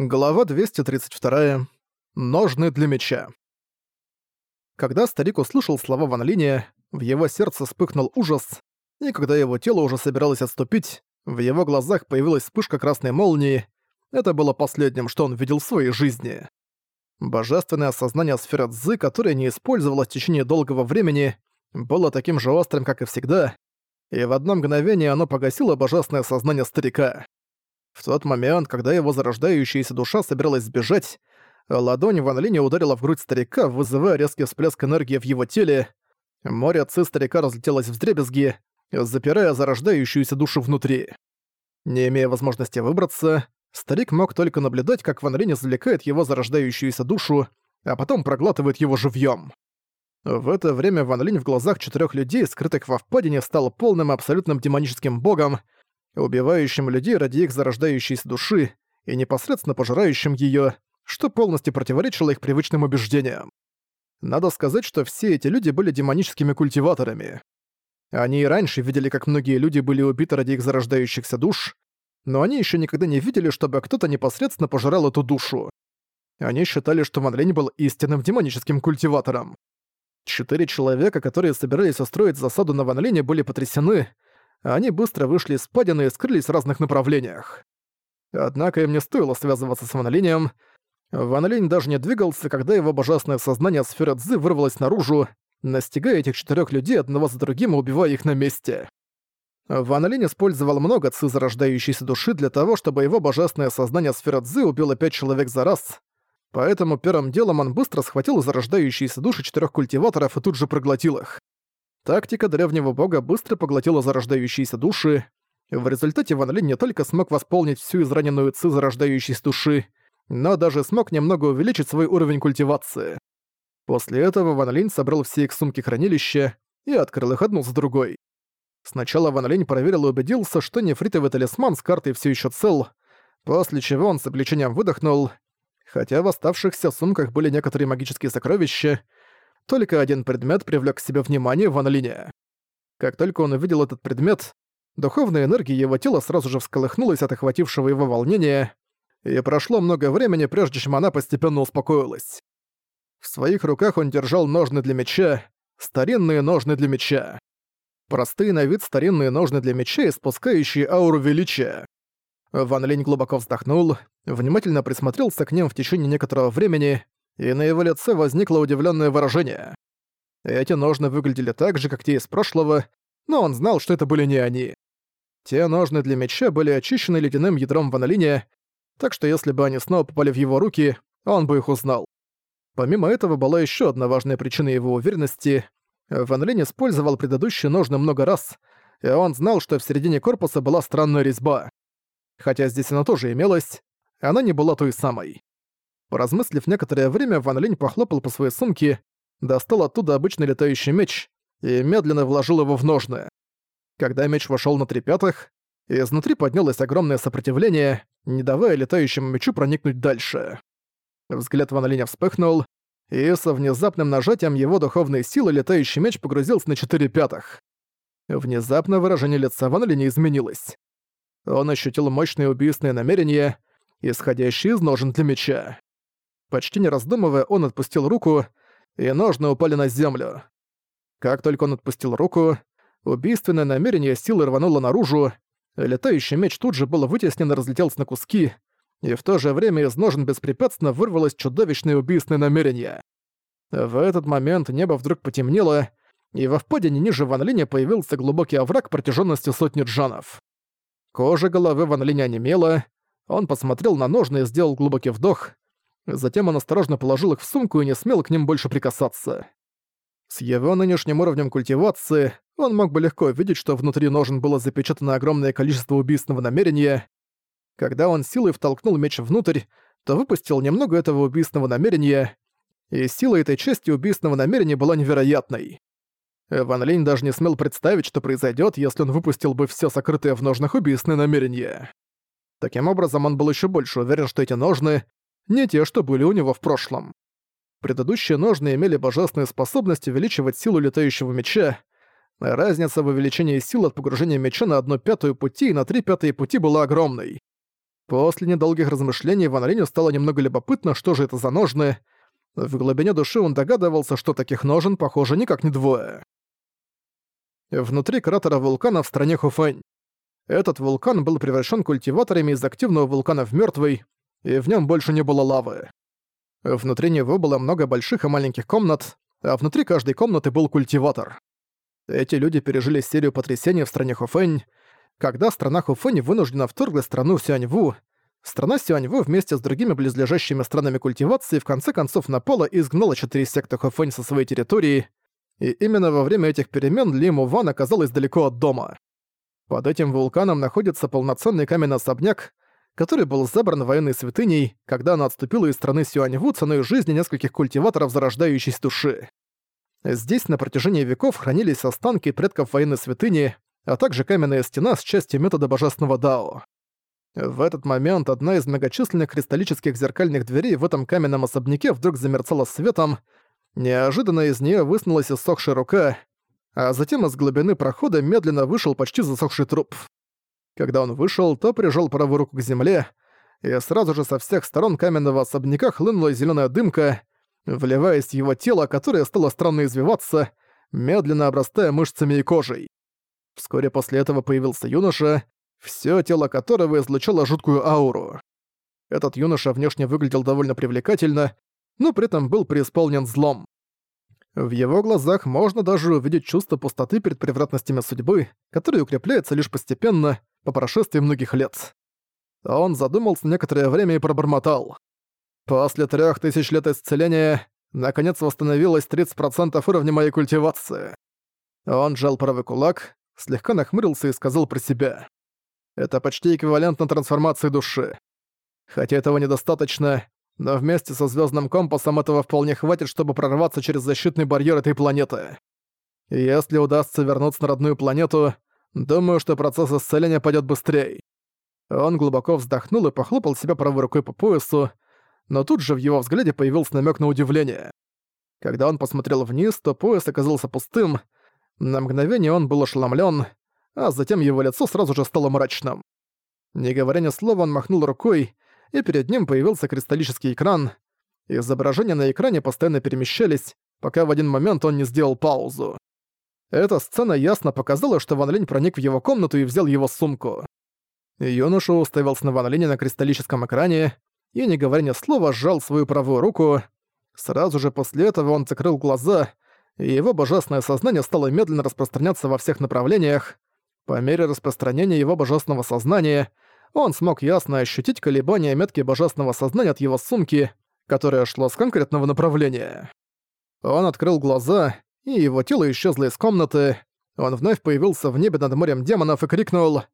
Глава 232. Ножны для меча. Когда старик услышал слова Ван Линя, в его сердце вспыхнул ужас, и когда его тело уже собиралось отступить, в его глазах появилась вспышка красной молнии. Это было последним, что он видел в своей жизни. Божественное осознание сферы Цзы, которое не использовалось в течение долгого времени, было таким же острым, как и всегда, и в одно мгновение оно погасило божественное сознание старика. В тот момент, когда его зарождающаяся душа собиралась сбежать, ладонь Ван Линя ударила в грудь старика, вызывая резкий всплеск энергии в его теле. Море ци старика разлетелось в дребезги, запирая зарождающуюся душу внутри. Не имея возможности выбраться, старик мог только наблюдать, как Ван Линь извлекает его зарождающуюся душу, а потом проглатывает его живьем. В это время Ван Линь в глазах четырех людей, скрытых во впадине, стал полным абсолютным демоническим богом, убивающим людей ради их зарождающейся души и непосредственно пожирающим её, что полностью противоречило их привычным убеждениям. Надо сказать, что все эти люди были демоническими культиваторами. Они и раньше видели, как многие люди были убиты ради их зарождающихся душ, но они ещё никогда не видели, чтобы кто-то непосредственно пожирал эту душу. Они считали, что Ван Линь был истинным демоническим культиватором. Четыре человека, которые собирались устроить засаду на Ван Лине, были потрясены, они быстро вышли из падины и скрылись в разных направлениях. Однако им не стоило связываться с Ван Линем. Даже не двигался, когда его божественное сознание сферы Цзы вырвалось наружу, настигая этих четырех людей одного за другим и убивая их на месте. Ван использовал много ци зарождающейся души для того, чтобы его божественное сознание сферы Цзы убило пять человек за раз, поэтому первым делом он быстро схватил зарождающиеся души четырех культиваторов и тут же проглотил их. Тактика древнего бога быстро поглотила зарождающиеся души. В результате Ван Линь не только смог восполнить всю израненную ци зарождающейся души, но даже смог немного увеличить свой уровень культивации. После этого Ван Линь собрал все их сумки хранилища и открыл их одну за другой. Сначала Ван Линь проверил и убедился, что нефритовый талисман с картой все еще цел, после чего он с облегчением выдохнул. Хотя в оставшихся сумках были некоторые магические сокровища, только один предмет привлек к себе внимание Ван Линя. Как только он увидел этот предмет, духовная энергия его тела сразу же всколыхнулась от охватившего его волнения, и прошло много времени, прежде чем она постепенно успокоилась. В своих руках он держал ножны для меча, старинные ножны для меча. Простые на вид старинные ножны для меча, испускающие ауру величия. Ван Линь глубоко вздохнул, внимательно присмотрелся к ним в течение некоторого времени и на его лице возникло удивленное выражение. Эти ножны выглядели так же, как те из прошлого, но он знал, что это были не они. Те ножны для меча были очищены ледяным ядром ванолиния, так что если бы они снова попали в его руки, он бы их узнал. Помимо этого была еще одна важная причина его уверенности. Ван использовал предыдущие ножны много раз, и он знал, что в середине корпуса была странная резьба. Хотя здесь она тоже имелась, она не была той самой. Поразмыслив некоторое время, Ван Линь похлопал по своей сумке, достал оттуда обычный летающий меч и медленно вложил его в ножны. Когда меч вошел на три пятых, изнутри поднялось огромное сопротивление, не давая летающему мечу проникнуть дальше. Взгляд Ван Линя вспыхнул, и со внезапным нажатием его духовной силы летающий меч погрузился на четыре пятых. Внезапно выражение лица Ван Линя изменилось. Он ощутил мощное убийственное намерение, исходящее из ножен для меча. Почти не раздумывая, он отпустил руку, и ножны упали на землю. Как только он отпустил руку, убийственное намерение силы рвануло наружу, летающий меч тут же был вытеснен и разлетелся на куски, и в то же время из ножен беспрепятственно вырвалось чудовищное убийственное намерение. В этот момент небо вдруг потемнело, и во впадине ниже Ван Линя появился глубокий овраг протяженностью сотни джанов. Кожа головы Ван Линя онемела, он посмотрел на ножны и сделал глубокий вдох, Затем он осторожно положил их в сумку и не смел к ним больше прикасаться. С его нынешним уровнем культивации он мог бы легко видеть, что внутри ножен было запечатано огромное количество убийственного намерения. Когда он силой втолкнул меч внутрь, то выпустил немного этого убийственного намерения, и сила этой части убийственного намерения была невероятной. Ван Линь даже не смел представить, что произойдет, если он выпустил бы все сокрытое в ножнах убийственное намерение. Таким образом, он был еще больше уверен, что эти ножны не те, что были у него в прошлом. Предыдущие ножны имели божественную способность увеличивать силу летающего меча. Разница в увеличении сил от погружения меча на одну пятую пути и на три пятые пути была огромной. После недолгих размышлений Ван Линю стало немного любопытно, что же это за ножны. В глубине души он догадывался, что таких ножен, похоже, никак не двое. Внутри кратера вулкана в стране Хуфэнь. Этот вулкан был превращен культиваторами из активного вулкана в мертвый, и в нем больше не было лавы. Внутри него было много больших и маленьких комнат, а внутри каждой комнаты был культиватор. Эти люди пережили серию потрясений в стране Хуфэнь, когда страна Хуфэнь вынуждена вторглась страну Сюаньву, страна Сюаньву вместе с другими близлежащими странами культивации в конце концов напала и изгнала четыре секты Хуфэнь со своей территории, и именно во время этих перемен Ли Муван оказалась далеко от дома. Под этим вулканом находится полноценный каменный особняк, который был забран военной святыней, когда она отступила из страны Сюаньву ценой жизни нескольких культиваторов зарождающейся души. Здесь на протяжении веков хранились останки предков военной святыни, а также каменная стена с частью метода божественного Дао. В этот момент одна из многочисленных кристаллических зеркальных дверей в этом каменном особняке вдруг замерцала светом, неожиданно из нее высунулась иссохшая рука, а затем из глубины прохода медленно вышел почти засохший труп. Когда он вышел, то прижал правую руку к земле, и сразу же со всех сторон каменного особняка хлынула зеленая дымка, вливаясь в его тело, которое стало странно извиваться, медленно обрастая мышцами и кожей. Вскоре после этого появился юноша, все тело которого излучало жуткую ауру. Этот юноша внешне выглядел довольно привлекательно, но при этом был преисполнен злом. В его глазах можно даже увидеть чувство пустоты перед превратностями судьбы, которое укрепляется лишь постепенно, по прошествии многих лет. Он задумался некоторое время и пробормотал. «После трех тысяч лет исцеления, наконец восстановилось 30% уровня моей культивации». Он сжал правый кулак, слегка нахмурился и сказал про себя. «Это почти эквивалентно трансформации души. Хотя этого недостаточно, но вместе со звездным компасом этого вполне хватит, чтобы прорваться через защитный барьер этой планеты. Если удастся вернуться на родную планету, Думаю, что процесс исцеления пойдет быстрее. Он глубоко вздохнул и похлопал себя правой рукой по поясу, но тут же в его взгляде появился намек на удивление. Когда он посмотрел вниз, то пояс оказался пустым. На мгновение он был ошеломлен, а затем его лицо сразу же стало мрачным. Не говоря ни слова, он махнул рукой, и перед ним появился кристаллический экран. Изображения на экране постоянно перемещались, пока в один момент он не сделал паузу. Эта сцена ясно показала, что Ван Линь проник в его комнату и взял его сумку. Юноша уставился на Ван Линя на кристаллическом экране и, не говоря ни слова, сжал свою правую руку. Сразу же после этого он закрыл глаза, и его божественное сознание стало медленно распространяться во всех направлениях. По мере распространения его божественного сознания он смог ясно ощутить колебания метки божественного сознания от его сумки, которая шла с конкретного направления. Он открыл глаза и его тело исчезло из комнаты. Он вновь появился в небе над морем демонов и крикнул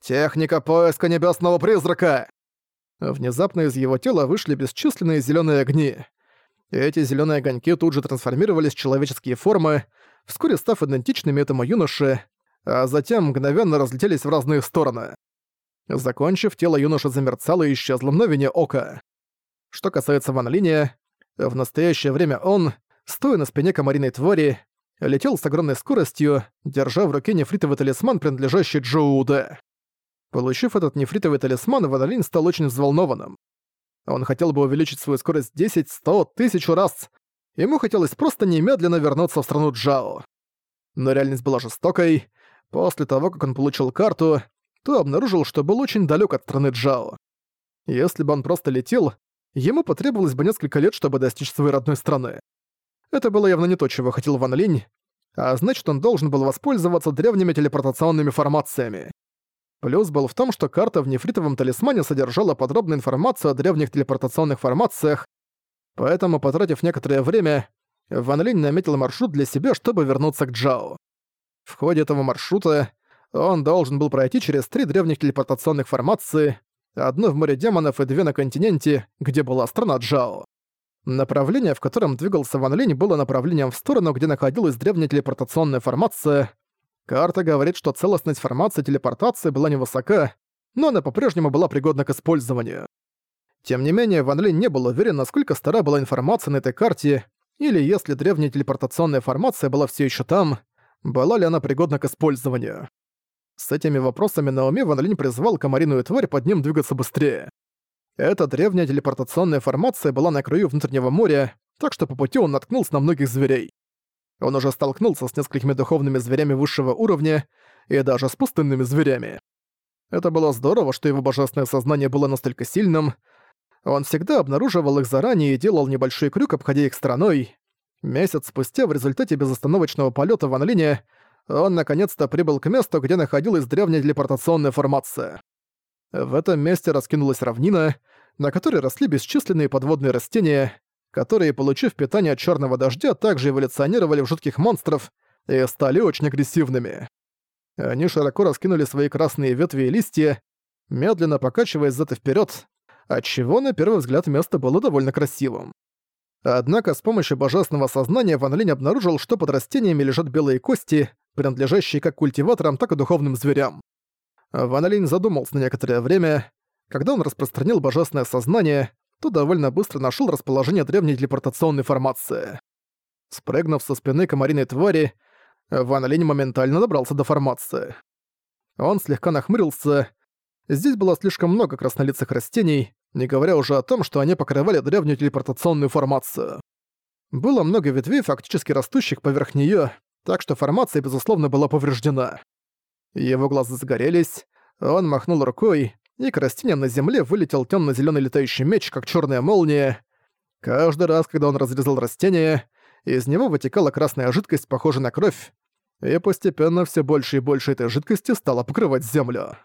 «Техника поиска небесного призрака!» Внезапно из его тела вышли бесчисленные зеленые огни. Эти зеленые огоньки тут же трансформировались в человеческие формы, вскоре став идентичными этому юноше, а затем мгновенно разлетелись в разные стороны. Закончив, тело юноши замерцало и исчезло мгновение ока. Что касается Ван Линя, в настоящее время он, стоя на спине комариной твари, летел с огромной скоростью, держа в руке нефритовый талисман, принадлежащий Джоу Дэ. Получив этот нефритовый талисман, Ванолин стал очень взволнованным. Он хотел бы увеличить свою скорость 10, 100, тысячу раз. Ему хотелось просто немедленно вернуться в страну Джао. Но реальность была жестокой. После того, как он получил карту, то обнаружил, что был очень далек от страны Джао. Если бы он просто летел, ему потребовалось бы несколько лет, чтобы достичь своей родной страны. Это было явно не то, чего хотел Ван Линь, а значит, он должен был воспользоваться древними телепортационными формациями. Плюс был в том, что карта в нефритовом талисмане содержала подробную информацию о древних телепортационных формациях, поэтому, потратив некоторое время, Ван Линь наметил маршрут для себя, чтобы вернуться к Джао. В ходе этого маршрута он должен был пройти через три древних телепортационных формации, одну в море демонов и две на континенте, где была страна Джао. Направление, в котором двигался Ван Линь, было направлением в сторону, где находилась древняя телепортационная формация. Карта говорит, что целостность формации телепортации была невысока, но она по-прежнему была пригодна к использованию. Тем не менее, Ван Линь не был уверен, насколько стара была информация на этой карте, или если древняя телепортационная формация была все еще там, была ли она пригодна к использованию. С этими вопросами на уме Ван Линь призвал комариную тварь под ним двигаться быстрее. Эта древняя телепортационная формация была на краю внутреннего моря, так что по пути он наткнулся на многих зверей. Он уже столкнулся с несколькими духовными зверями высшего уровня и даже с пустынными зверями. Это было здорово, что его божественное сознание было настолько сильным. Он всегда обнаруживал их заранее и делал небольшой крюк, обходя их стороной. Месяц спустя, в результате безостановочного полета в Анлине, он наконец-то прибыл к месту, где находилась древняя телепортационная формация. В этом месте раскинулась равнина, на которой росли бесчисленные подводные растения, которые, получив питание от черного дождя, также эволюционировали в жутких монстров и стали очень агрессивными. Они широко раскинули свои красные ветви и листья, медленно покачиваясь зад и вперед, отчего на первый взгляд место было довольно красивым. Однако с помощью божественного сознания Ван Линь обнаружил, что под растениями лежат белые кости, принадлежащие как культиваторам, так и духовным зверям. Ван Линь задумался на некоторое время. Когда он распространил божественное сознание, то довольно быстро нашел расположение древней телепортационной формации. Спрыгнув со спины комариной твари, Ван Линь моментально добрался до формации. Он слегка нахмурился. Здесь было слишком много краснолицых растений, не говоря уже о том, что они покрывали древнюю телепортационную формацию. Было много ветвей, фактически растущих поверх неё, так что формация, безусловно, была повреждена. Его глаза загорелись, он махнул рукой, и к растениям на земле вылетел тёмно-зелёный летающий меч, как чёрная молния. Каждый раз, когда он разрезал растение, из него вытекала красная жидкость, похожая на кровь, и постепенно всё больше и больше этой жидкости стало покрывать землю.